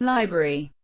library.